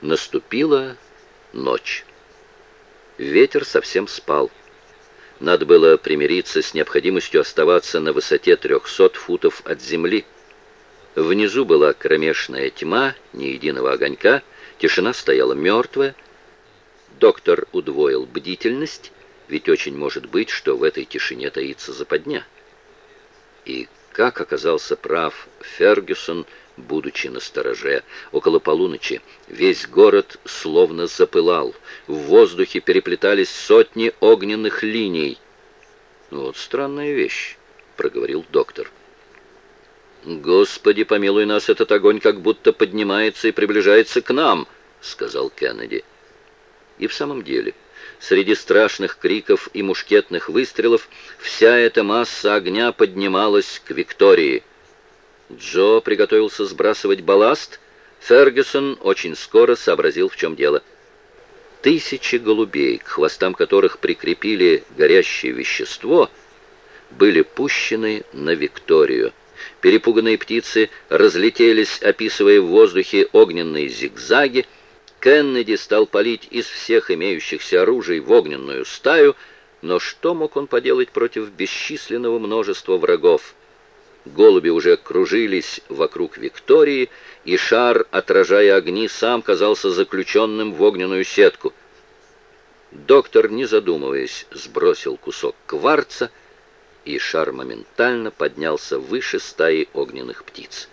Наступила ночь. Ветер совсем спал. Надо было примириться с необходимостью оставаться на высоте 300 футов от земли. Внизу была кромешная тьма, ни единого огонька, тишина стояла мертвая. Доктор удвоил бдительность, ведь очень может быть, что в этой тишине таится западня. И как оказался прав Фергюсон, будучи на стороже. Около полуночи весь город словно запылал. В воздухе переплетались сотни огненных линий. «Вот странная вещь», — проговорил доктор. «Господи, помилуй нас, этот огонь как будто поднимается и приближается к нам», — сказал Кеннеди. И в самом деле, среди страшных криков и мушкетных выстрелов, вся эта масса огня поднималась к Виктории. Джо приготовился сбрасывать балласт. Фергюсон очень скоро сообразил, в чем дело. Тысячи голубей, к хвостам которых прикрепили горящее вещество, были пущены на Викторию. Перепуганные птицы разлетелись, описывая в воздухе огненные зигзаги. Кеннеди стал палить из всех имеющихся оружий в огненную стаю, но что мог он поделать против бесчисленного множества врагов? Голуби уже кружились вокруг Виктории, и шар, отражая огни, сам казался заключенным в огненную сетку. Доктор, не задумываясь, сбросил кусок кварца, и шар моментально поднялся выше стаи огненных птиц.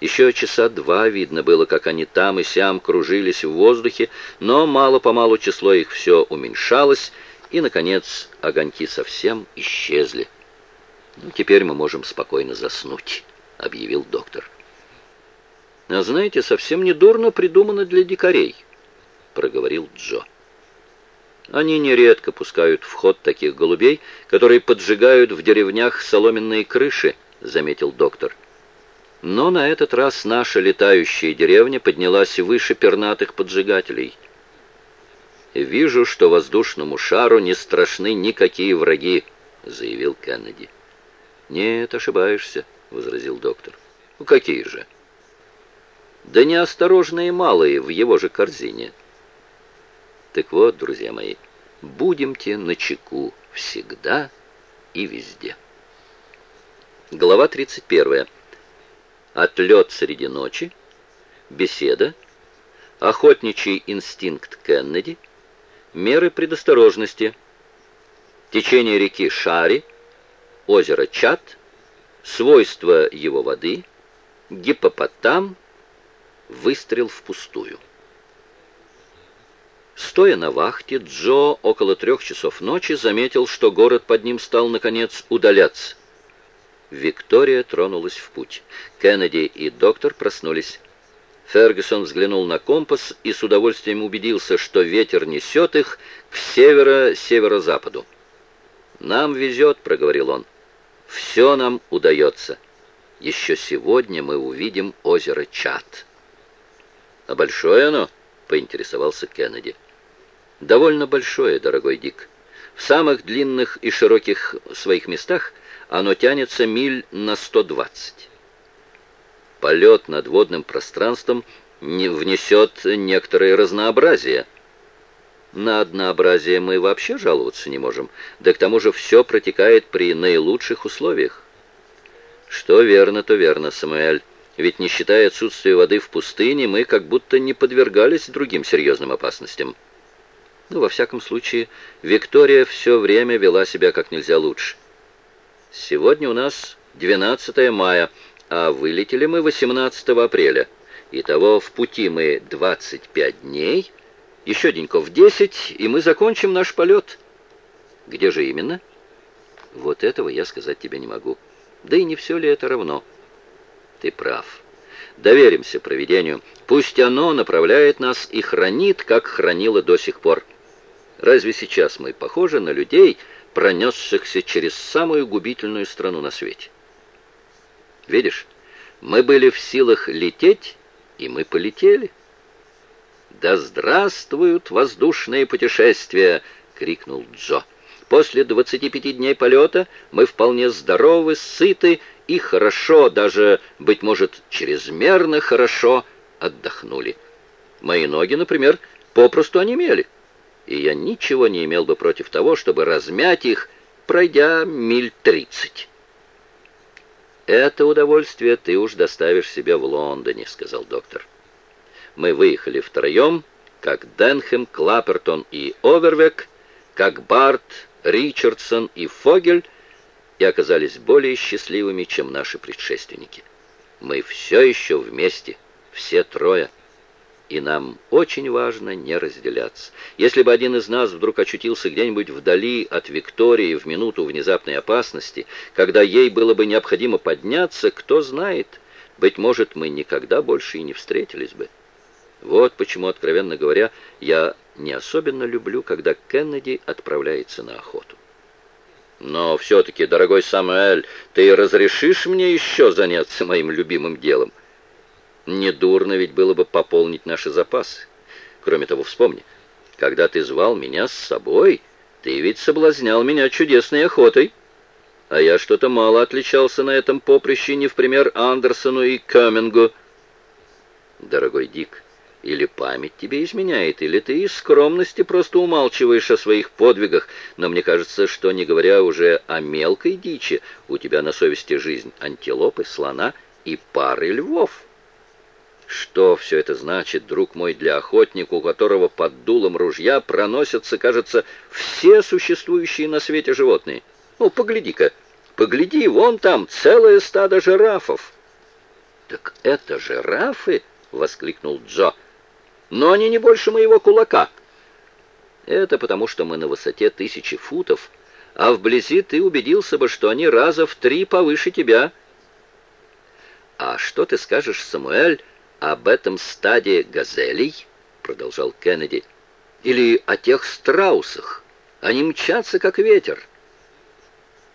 Еще часа два видно было, как они там и сям кружились в воздухе, но мало-помалу число их все уменьшалось, и, наконец, огоньки совсем исчезли. «Ну, «Теперь мы можем спокойно заснуть», — объявил доктор. «А знаете, совсем недурно придумано для дикарей», — проговорил Джо. «Они нередко пускают в ход таких голубей, которые поджигают в деревнях соломенные крыши», — заметил доктор. «Но на этот раз наша летающая деревня поднялась выше пернатых поджигателей». «Вижу, что воздушному шару не страшны никакие враги», — заявил Кеннеди. «Нет, ошибаешься», — возразил доктор. «Ну, какие же?» «Да неосторожные малые в его же корзине». Так вот, друзья мои, будемте начеку всегда и везде. Глава 31. Отлет среди ночи, беседа, охотничий инстинкт Кеннеди, меры предосторожности, течение реки Шари — озеро Чад, свойства его воды, гипопотам, выстрел впустую. Стоя на вахте, Джо около трех часов ночи заметил, что город под ним стал, наконец, удаляться. Виктория тронулась в путь. Кеннеди и доктор проснулись. Фергюсон взглянул на компас и с удовольствием убедился, что ветер несет их к северо-северо-западу. «Нам везет», — проговорил он. Все нам удается. Еще сегодня мы увидим озеро Чат. А большое оно? Поинтересовался Кеннеди. Довольно большое, дорогой Дик. В самых длинных и широких своих местах оно тянется миль на 120. Полет над водным пространством не внесет некоторое разнообразие, на однообразие мы вообще жаловаться не можем, да к тому же все протекает при наилучших условиях. Что верно, то верно, Самуэль. Ведь не считая отсутствия воды в пустыне, мы как будто не подвергались другим серьезным опасностям. Ну, во всяком случае, Виктория все время вела себя как нельзя лучше. Сегодня у нас 12 мая, а вылетели мы 18 апреля. Итого в пути мы 25 дней, еще деньков десять, и мы закончим наш полет. Где же именно? Вот этого я сказать тебе не могу. Да и не все ли это равно? Ты прав. Доверимся провидению. Пусть оно направляет нас и хранит, как хранило до сих пор. Разве сейчас мы похожи на людей, пронесшихся через самую губительную страну на свете? Видишь, мы были в силах лететь, и мы полетели. «Да здравствуют воздушные путешествия!» — крикнул Джо. «После 25 дней полета мы вполне здоровы, сыты и хорошо, даже, быть может, чрезмерно хорошо отдохнули. Мои ноги, например, попросту онемели, и я ничего не имел бы против того, чтобы размять их, пройдя миль тридцать. «Это удовольствие ты уж доставишь себе в Лондоне», — сказал доктор. Мы выехали втроем, как Денхэм, Клаппертон и Овервек, как Барт, Ричардсон и Фогель, и оказались более счастливыми, чем наши предшественники. Мы все еще вместе, все трое и нам очень важно не разделяться. Если бы один из нас вдруг очутился где-нибудь вдали от Виктории в минуту внезапной опасности, когда ей было бы необходимо подняться, кто знает, быть может, мы никогда больше и не встретились бы. Вот почему, откровенно говоря, я не особенно люблю, когда Кеннеди отправляется на охоту. Но все-таки, дорогой Самуэль, ты разрешишь мне еще заняться моим любимым делом — Недурно ведь было бы пополнить наши запасы. Кроме того, вспомни, когда ты звал меня с собой, ты ведь соблазнял меня чудесной охотой. А я что-то мало отличался на этом поприще, не в пример Андерсону и Камингу. Дорогой Дик, или память тебе изменяет, или ты из скромности просто умалчиваешь о своих подвигах, но мне кажется, что, не говоря уже о мелкой дичи, у тебя на совести жизнь антилопы, слона и пары львов». Что все это значит, друг мой, для охотника, у которого под дулом ружья проносятся, кажется, все существующие на свете животные? Ну, погляди-ка, погляди, вон там целое стадо жирафов. Так это жирафы? воскликнул Джо. Но они не больше моего кулака. Это потому, что мы на высоте тысячи футов, а вблизи ты убедился бы, что они раза в три повыше тебя. А что ты скажешь, Самуэль, об этом стаде газелей, продолжал Кеннеди, или о тех страусах. Они мчатся, как ветер.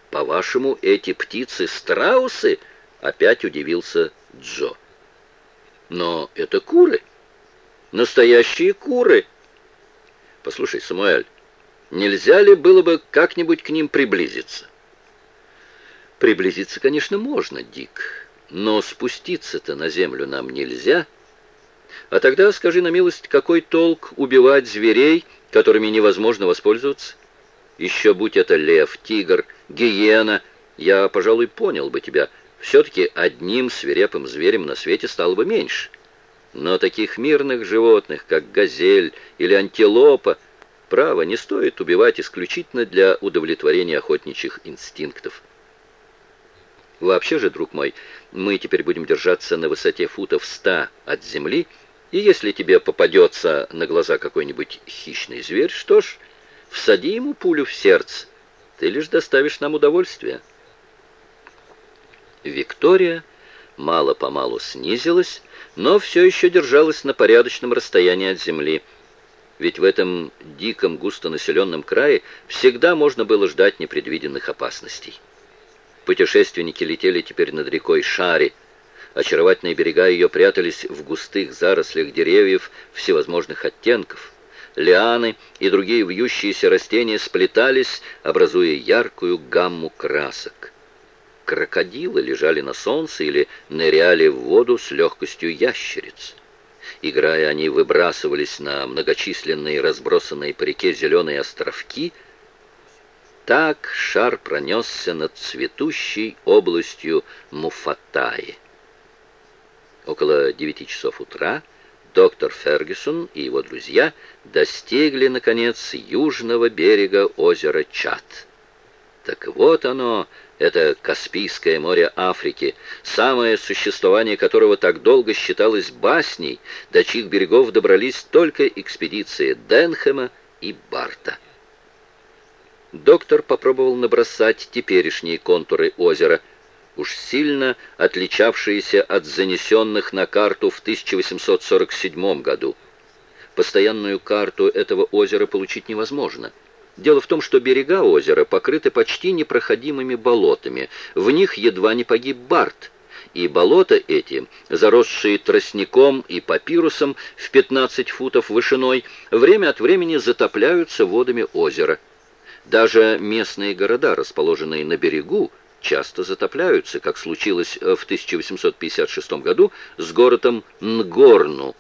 По-вашему, эти птицы страусы? Опять удивился Джо. Но это куры. Настоящие куры. Послушай, Самуэль, нельзя ли было бы как-нибудь к ним приблизиться? Приблизиться, конечно, можно, Дик. Но спуститься-то на землю нам нельзя. А тогда, скажи на милость, какой толк убивать зверей, которыми невозможно воспользоваться? Еще будь это лев, тигр, гиена, я, пожалуй, понял бы тебя. Все-таки одним свирепым зверем на свете стало бы меньше. Но таких мирных животных, как газель или антилопа, право не стоит убивать исключительно для удовлетворения охотничьих инстинктов. Вообще же, друг мой, мы теперь будем держаться на высоте футов ста от земли, и если тебе попадется на глаза какой-нибудь хищный зверь, что ж, всади ему пулю в сердце. Ты лишь доставишь нам удовольствие. Виктория мало-помалу снизилась, но все еще держалась на порядочном расстоянии от земли. Ведь в этом диком густонаселенном крае всегда можно было ждать непредвиденных опасностей. Путешественники летели теперь над рекой Шари. Очаровательные берега ее прятались в густых зарослях деревьев всевозможных оттенков. Лианы и другие вьющиеся растения сплетались, образуя яркую гамму красок. Крокодилы лежали на солнце или ныряли в воду с легкостью ящериц. Играя, они выбрасывались на многочисленные разбросанные по реке зеленые островки — так шар пронесся над цветущей областью Муфатаи. Около девяти часов утра доктор Фергюсон и его друзья достигли, наконец, южного берега озера Чат. Так вот оно, это Каспийское море Африки, самое существование которого так долго считалось басней, до чьих берегов добрались только экспедиции Денхема и Барта. Доктор попробовал набросать теперешние контуры озера, уж сильно отличавшиеся от занесенных на карту в 1847 году. Постоянную карту этого озера получить невозможно. Дело в том, что берега озера покрыты почти непроходимыми болотами, в них едва не погиб Барт, и болота эти, заросшие тростником и папирусом в 15 футов вышиной, время от времени затопляются водами озера. Даже местные города, расположенные на берегу, часто затопляются, как случилось в 1856 году с городом Нгорну